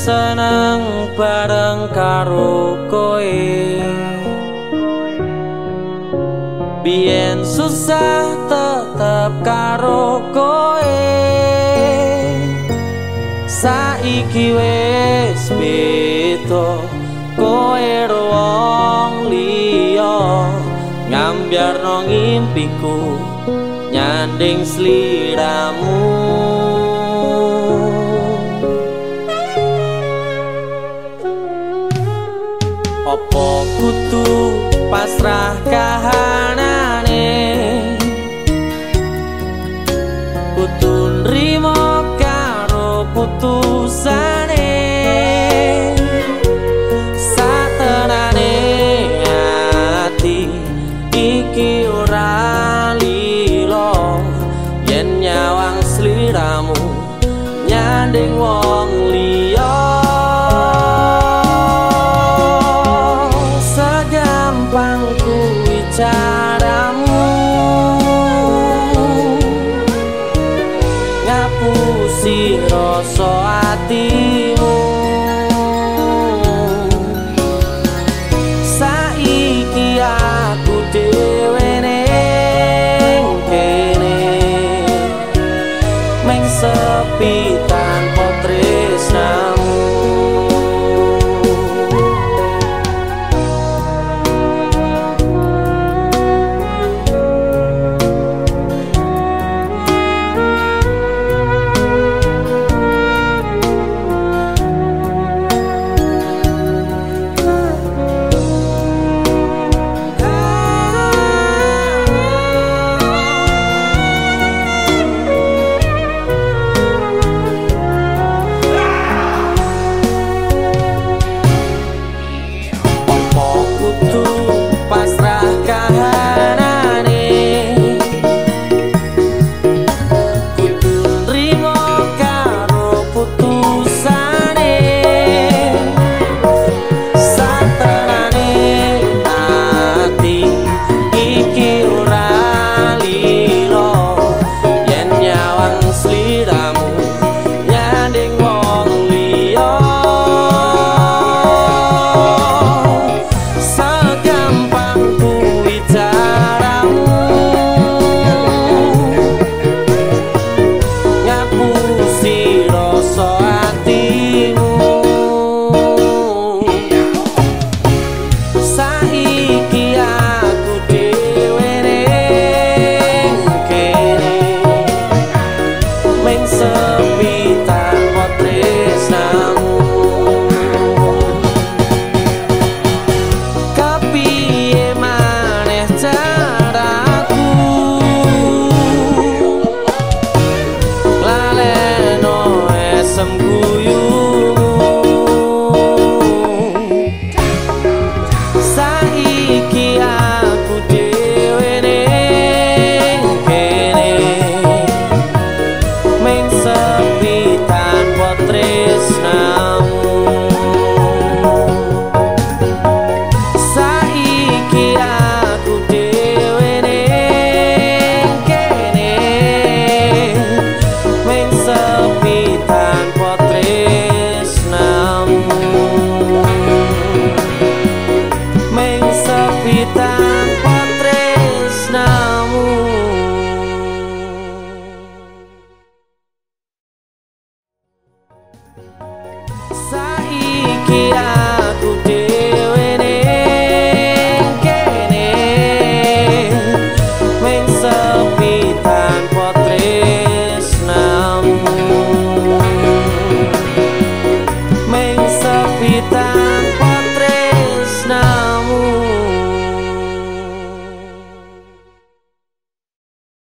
Seneng bareng karo koe. Bien susah tetep karo koe. Saiki wis beda koe ruang liya. Ngambiar ngimpiku nyanding sliramu ngapusi rasa atimu So. bintang potresnamu namu